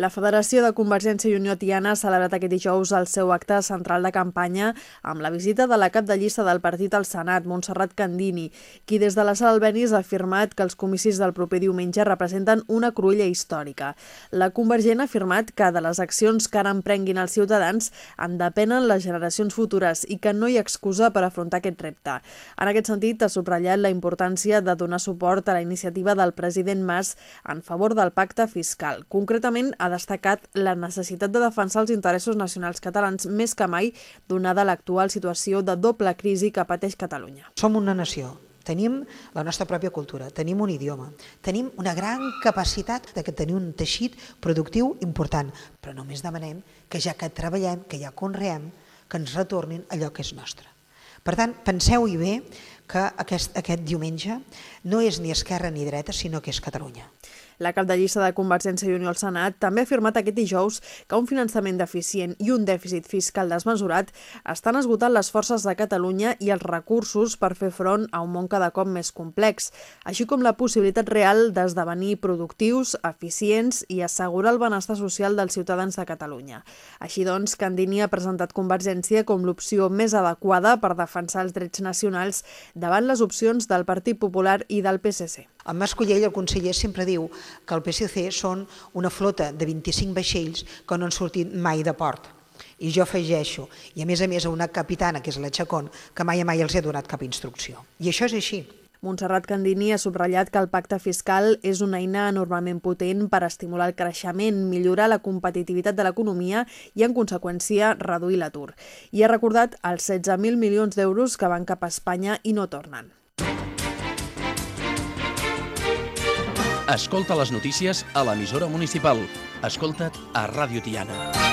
La Federació de Convergència i Unió Tiana ha celebrat aquest dijous el seu acte central de campanya amb la visita de la cap de llista del partit al Senat, Montserrat Candini, qui des de la sala Albenis ha afirmat que els comicis del proper diumenge representen una cruïlla històrica. La Convergent ha afirmat que de les accions que ara emprenguin els ciutadans en depenen les generacions futures i que no hi ha excusa per afrontar aquest repte. En aquest sentit, ha subratllat la importància de donar suport a la iniciativa del president Mas en favor del pacte fiscal. Concretament, ha destacat la necessitat de defensar els interessos nacionals catalans més que mai, donada l'actual situació de doble crisi que pateix Catalunya. Som una nació, tenim la nostra pròpia cultura, tenim un idioma, tenim una gran capacitat de que tenim un teixit productiu important, però només demanem que ja que treballem, que ja conreem, que ens retornin allò que és nostre. Per tant, penseu-hi bé que aquest, aquest diumenge no és ni esquerra ni dreta, sinó que és Catalunya. La cap de llista de Convergència i Unió al Senat també ha afirmat aquest dijous que un finançament deficient i un dèficit fiscal desmesurat estan esgotant les forces de Catalunya i els recursos per fer front a un món cada cop més complex, així com la possibilitat real d'esdevenir productius, eficients i assegurar el benestar social dels ciutadans de Catalunya. Així doncs, Candini ha presentat Convergència com l'opció més adequada per defensar els drets nacionals davant les opcions del Partit Popular i del PSC. En Mas Collell, el conseller, sempre diu que el PSC són una flota de 25 vaixells que no han sortit mai de port. I jo afegeixo, i a més a més a una capitana, que és la Chacón, que mai a mai els he donat cap instrucció. I això és així. Montserrat Candini ha subratllat que el pacte fiscal és una eina enormement potent per estimular el creixement, millorar la competitivitat de l'economia i, en conseqüència, reduir l'atur. I ha recordat els 16.000 milions d'euros que van cap a Espanya i no tornen. Escolta les notícies a l'emissora municipal. Escolta't a Ràdio Tiana.